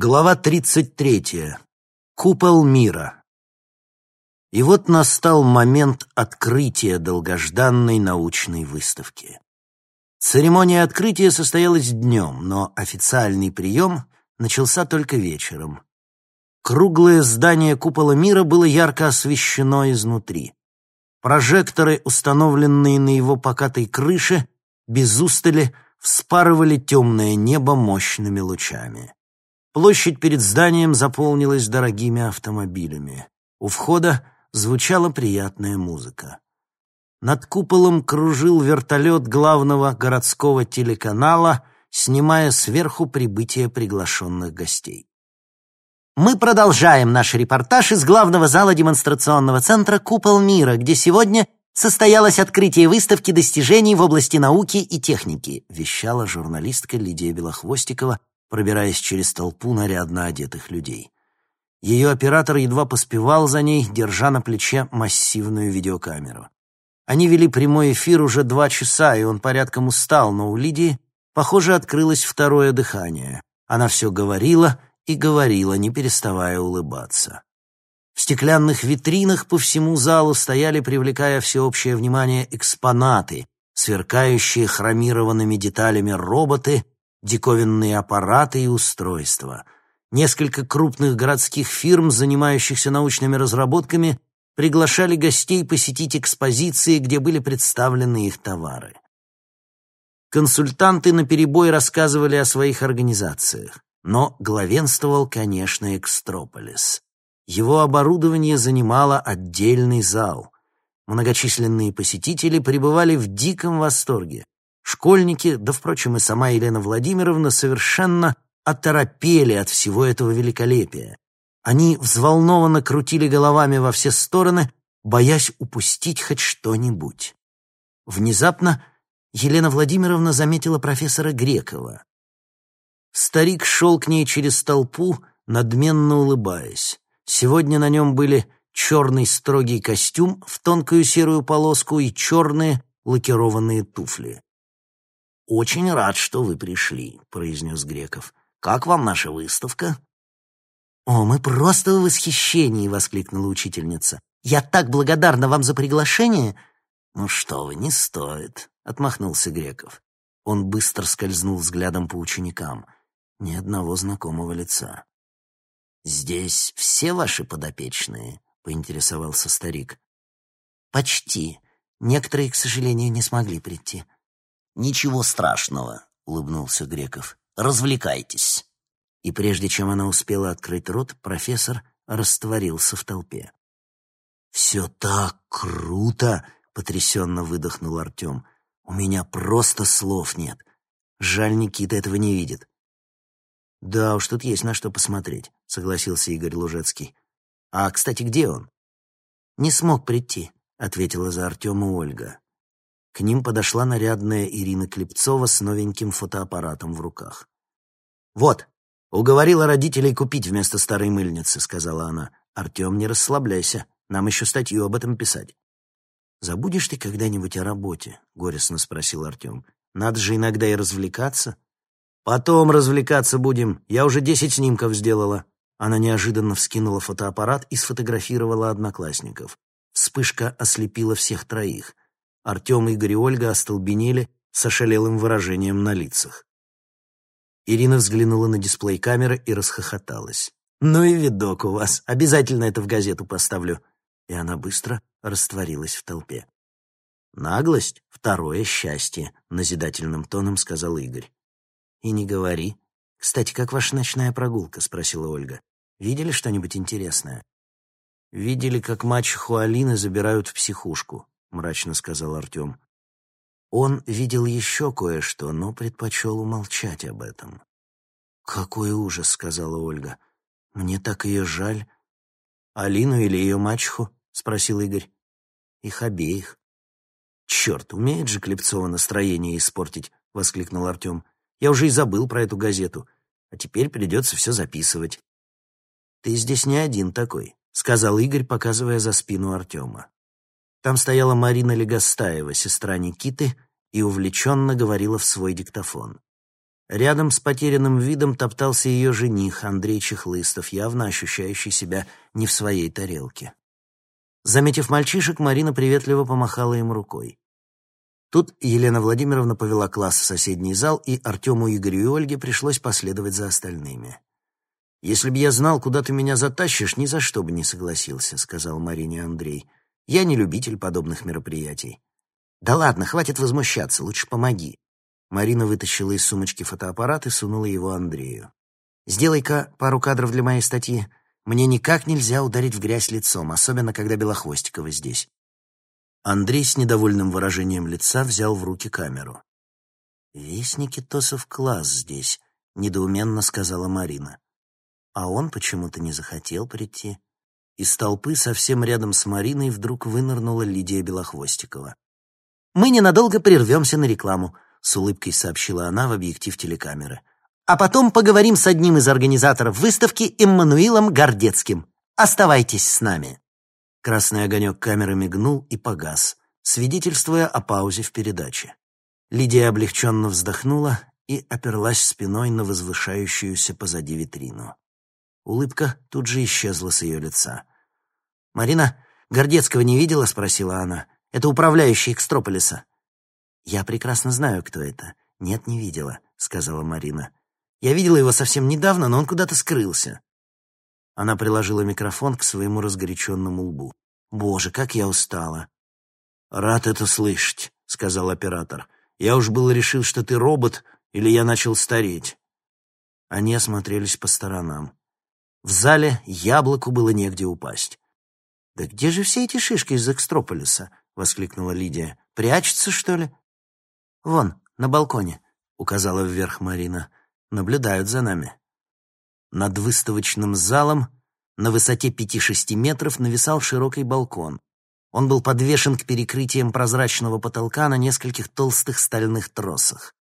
Глава 33. Купол мира. И вот настал момент открытия долгожданной научной выставки. Церемония открытия состоялась днем, но официальный прием начался только вечером. Круглое здание купола мира было ярко освещено изнутри. Прожекторы, установленные на его покатой крыше, без устали вспарывали темное небо мощными лучами. Площадь перед зданием заполнилась дорогими автомобилями. У входа звучала приятная музыка. Над куполом кружил вертолет главного городского телеканала, снимая сверху прибытие приглашенных гостей. Мы продолжаем наш репортаж из главного зала демонстрационного центра «Купол мира», где сегодня состоялось открытие выставки достижений в области науки и техники, вещала журналистка Лидия Белохвостикова, пробираясь через толпу нарядно одетых людей. Ее оператор едва поспевал за ней, держа на плече массивную видеокамеру. Они вели прямой эфир уже два часа, и он порядком устал, но у Лидии, похоже, открылось второе дыхание. Она все говорила и говорила, не переставая улыбаться. В стеклянных витринах по всему залу стояли, привлекая всеобщее внимание, экспонаты, сверкающие хромированными деталями роботы — диковинные аппараты и устройства. Несколько крупных городских фирм, занимающихся научными разработками, приглашали гостей посетить экспозиции, где были представлены их товары. Консультанты наперебой рассказывали о своих организациях, но главенствовал, конечно, Экстрополис. Его оборудование занимало отдельный зал. Многочисленные посетители пребывали в диком восторге. Школьники, да, впрочем, и сама Елена Владимировна совершенно оторопели от всего этого великолепия. Они взволнованно крутили головами во все стороны, боясь упустить хоть что-нибудь. Внезапно Елена Владимировна заметила профессора Грекова. Старик шел к ней через толпу, надменно улыбаясь. Сегодня на нем были черный строгий костюм в тонкую серую полоску и черные лакированные туфли. «Очень рад, что вы пришли», — произнес Греков. «Как вам наша выставка?» «О, мы просто в восхищении!» — воскликнула учительница. «Я так благодарна вам за приглашение!» «Ну что вы, не стоит!» — отмахнулся Греков. Он быстро скользнул взглядом по ученикам. Ни одного знакомого лица. «Здесь все ваши подопечные?» — поинтересовался старик. «Почти. Некоторые, к сожалению, не смогли прийти», «Ничего страшного», — улыбнулся Греков. «Развлекайтесь». И прежде чем она успела открыть рот, профессор растворился в толпе. «Все так круто!» — потрясенно выдохнул Артем. «У меня просто слов нет. Жаль, Никита этого не видит». «Да уж, тут есть на что посмотреть», — согласился Игорь Лужецкий. «А, кстати, где он?» «Не смог прийти», — ответила за Артема Ольга. К ним подошла нарядная Ирина Клепцова с новеньким фотоаппаратом в руках. «Вот, уговорила родителей купить вместо старой мыльницы», — сказала она. «Артем, не расслабляйся, нам еще статью об этом писать». «Забудешь ты когда-нибудь о работе?» — горестно спросил Артем. «Надо же иногда и развлекаться». «Потом развлекаться будем. Я уже десять снимков сделала». Она неожиданно вскинула фотоаппарат и сфотографировала одноклассников. Вспышка ослепила всех троих. Артем, Игорь и Ольга остолбенели с ошалелым выражением на лицах. Ирина взглянула на дисплей камеры и расхохоталась. «Ну и видок у вас. Обязательно это в газету поставлю». И она быстро растворилась в толпе. «Наглость — второе счастье», — назидательным тоном сказал Игорь. «И не говори. Кстати, как ваша ночная прогулка?» — спросила Ольга. «Видели что-нибудь интересное?» «Видели, как мачеху Алины забирают в психушку. — мрачно сказал Артем. Он видел еще кое-что, но предпочел умолчать об этом. «Какой ужас!» — сказала Ольга. «Мне так ее жаль». «Алину или ее мачеху?» — спросил Игорь. «Их обеих». «Черт, умеет же Клепцова настроение испортить!» — воскликнул Артем. «Я уже и забыл про эту газету, а теперь придется все записывать». «Ты здесь не один такой», — сказал Игорь, показывая за спину Артема. Там стояла Марина Легостаева, сестра Никиты, и увлеченно говорила в свой диктофон. Рядом с потерянным видом топтался ее жених Андрей Чехлыстов, явно ощущающий себя не в своей тарелке. Заметив мальчишек, Марина приветливо помахала им рукой. Тут Елена Владимировна повела класс в соседний зал, и Артему, Игорю и Ольге пришлось последовать за остальными. «Если бы я знал, куда ты меня затащишь, ни за что бы не согласился», — сказал Марине Андрей. «Я не любитель подобных мероприятий». «Да ладно, хватит возмущаться, лучше помоги». Марина вытащила из сумочки фотоаппарат и сунула его Андрею. «Сделай-ка пару кадров для моей статьи. Мне никак нельзя ударить в грязь лицом, особенно когда Белохвостикова здесь». Андрей с недовольным выражением лица взял в руки камеру. «Весь Никитосов класс здесь», — недоуменно сказала Марина. А он почему-то не захотел прийти. Из толпы совсем рядом с Мариной вдруг вынырнула Лидия Белохвостикова. «Мы ненадолго прервемся на рекламу», — с улыбкой сообщила она в объектив телекамеры. «А потом поговорим с одним из организаторов выставки Эммануилом Гордецким. Оставайтесь с нами». Красный огонек камеры мигнул и погас, свидетельствуя о паузе в передаче. Лидия облегченно вздохнула и оперлась спиной на возвышающуюся позади витрину. Улыбка тут же исчезла с ее лица. «Марина, Гордецкого не видела?» — спросила она. «Это управляющий Экстрополиса». «Я прекрасно знаю, кто это». «Нет, не видела», — сказала Марина. «Я видела его совсем недавно, но он куда-то скрылся». Она приложила микрофон к своему разгоряченному лбу. «Боже, как я устала!» «Рад это слышать», — сказал оператор. «Я уж было решил, что ты робот, или я начал стареть». Они осмотрелись по сторонам. В зале яблоку было негде упасть. «Да где же все эти шишки из Экстрополиса?» — воскликнула Лидия. «Прячутся, что ли?» «Вон, на балконе», — указала вверх Марина. «Наблюдают за нами». Над выставочным залом на высоте пяти-шести метров нависал широкий балкон. Он был подвешен к перекрытиям прозрачного потолка на нескольких толстых стальных тросах.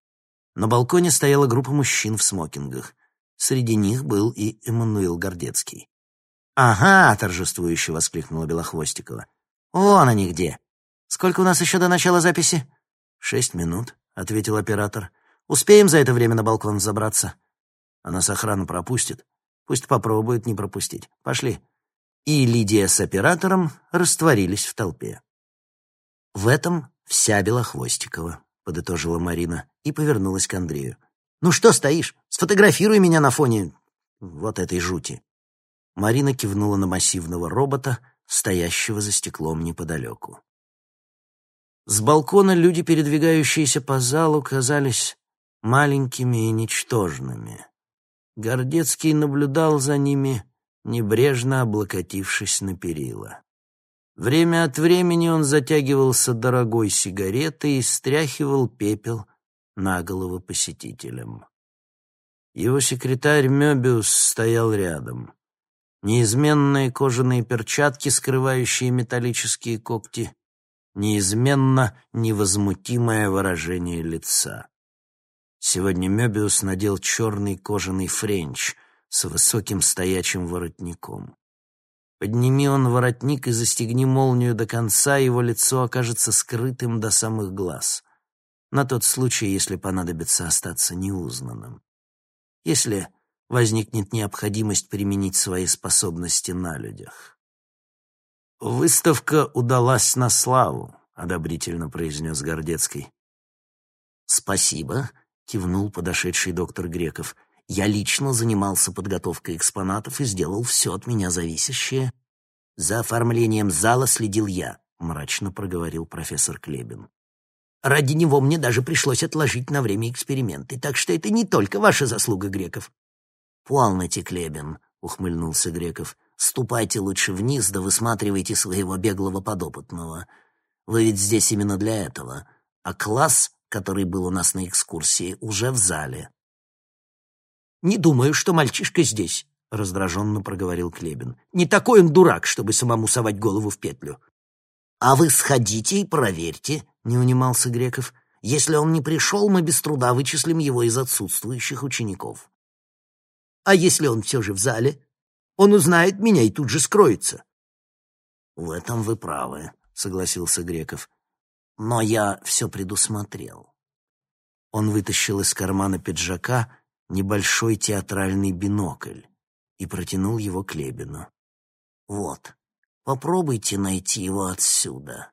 На балконе стояла группа мужчин в смокингах. Среди них был и Эммануил Гордецкий. «Ага!» — торжествующе воскликнула Белохвостикова. «Вон они где! Сколько у нас еще до начала записи?» «Шесть минут», — ответил оператор. «Успеем за это время на балкон забраться?» «Она с охрану пропустит. Пусть попробует не пропустить. Пошли». И Лидия с оператором растворились в толпе. «В этом вся Белохвостикова», — подытожила Марина и повернулась к Андрею. «Ну что стоишь? Сфотографируй меня на фоне вот этой жути». Марина кивнула на массивного робота, стоящего за стеклом неподалеку. С балкона люди, передвигающиеся по залу, казались маленькими и ничтожными. Гордецкий наблюдал за ними, небрежно облокотившись на перила. Время от времени он затягивался дорогой сигаретой и стряхивал пепел на голову посетителям. Его секретарь Мёбиус стоял рядом. Неизменные кожаные перчатки, скрывающие металлические когти, неизменно невозмутимое выражение лица. Сегодня Мёбиус надел черный кожаный френч с высоким стоячим воротником. Подними он воротник и застегни молнию до конца, его лицо окажется скрытым до самых глаз на тот случай, если понадобится остаться неузнанным. Если возникнет необходимость применить свои способности на людях. «Выставка удалась на славу», — одобрительно произнес Гордецкий. «Спасибо», — кивнул подошедший доктор Греков. «Я лично занимался подготовкой экспонатов и сделал все от меня зависящее. За оформлением зала следил я», — мрачно проговорил профессор Клебин. Ради него мне даже пришлось отложить на время эксперименты, так что это не только ваша заслуга, Греков». «Полноте, Клебин», — ухмыльнулся Греков. «Ступайте лучше вниз, да высматривайте своего беглого подопытного. Вы ведь здесь именно для этого. А класс, который был у нас на экскурсии, уже в зале». «Не думаю, что мальчишка здесь», — раздраженно проговорил Клебин. «Не такой он дурак, чтобы самому совать голову в петлю». «А вы сходите и проверьте», — не унимался Греков. «Если он не пришел, мы без труда вычислим его из отсутствующих учеников». «А если он все же в зале? Он узнает меня и тут же скроется». «В этом вы правы», — согласился Греков. «Но я все предусмотрел». Он вытащил из кармана пиджака небольшой театральный бинокль и протянул его к Лебину. «Вот, попробуйте найти его отсюда.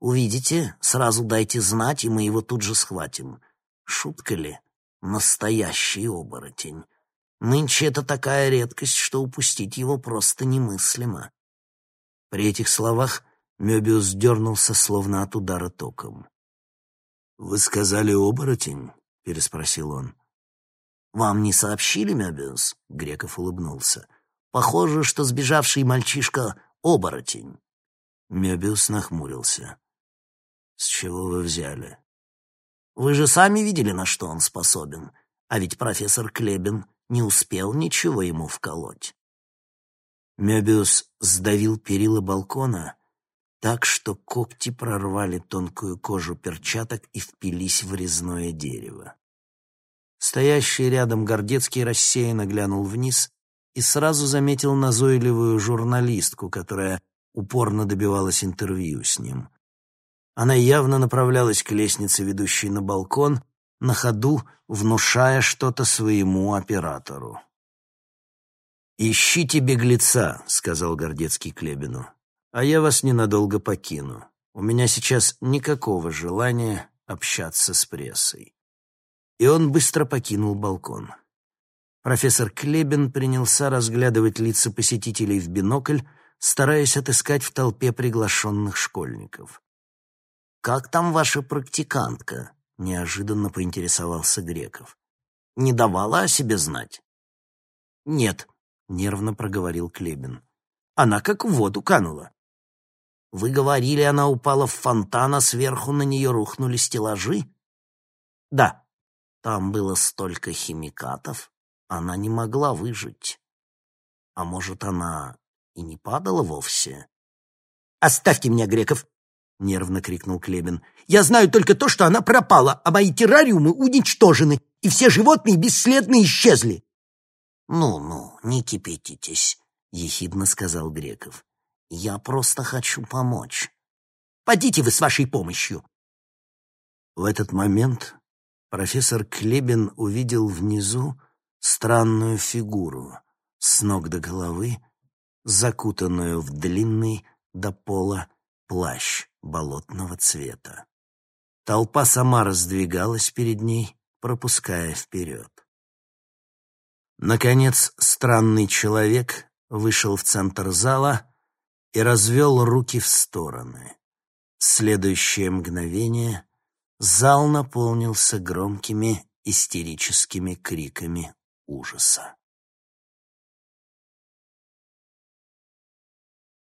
Увидите, сразу дайте знать, и мы его тут же схватим. Шутка ли? Настоящий оборотень. Нынче это такая редкость, что упустить его просто немыслимо». При этих словах Мёбиус дернулся, словно от удара током. «Вы сказали оборотень?» — переспросил он. «Вам не сообщили, Мёбиус?» — Греков улыбнулся. «Похоже, что сбежавший мальчишка — оборотень». Мёбиус нахмурился. «С чего вы взяли?» «Вы же сами видели, на что он способен. А ведь профессор Клебин не успел ничего ему вколоть». Мёбиус сдавил перила балкона так, что когти прорвали тонкую кожу перчаток и впились в резное дерево. Стоящий рядом Гордецкий рассеянно глянул вниз и сразу заметил назойливую журналистку, которая упорно добивалась интервью с ним. Она явно направлялась к лестнице, ведущей на балкон, на ходу внушая что-то своему оператору. «Ищите беглеца», — сказал Гордецкий Клебину, — «а я вас ненадолго покину. У меня сейчас никакого желания общаться с прессой». И он быстро покинул балкон. Профессор Клебин принялся разглядывать лица посетителей в бинокль, стараясь отыскать в толпе приглашенных школьников. «Как там ваша практикантка?» — неожиданно поинтересовался Греков. «Не давала о себе знать?» «Нет», нервно проговорил Клебин. Она как в воду канула. Вы говорили, она упала в фонтан, а сверху на нее рухнули стеллажи? Да. Там было столько химикатов, она не могла выжить. А может, она и не падала вовсе? «Оставьте меня, Греков!» — нервно крикнул Клебин. «Я знаю только то, что она пропала, а мои террариумы уничтожены, и все животные бесследно исчезли. «Ну-ну, не кипятитесь», — ехидно сказал Греков. «Я просто хочу помочь. Подите вы с вашей помощью». В этот момент профессор Клебин увидел внизу странную фигуру с ног до головы, закутанную в длинный до пола плащ болотного цвета. Толпа сама раздвигалась перед ней, пропуская вперед. Наконец, странный человек вышел в центр зала и развел руки в стороны. В следующее мгновение зал наполнился громкими истерическими криками ужаса.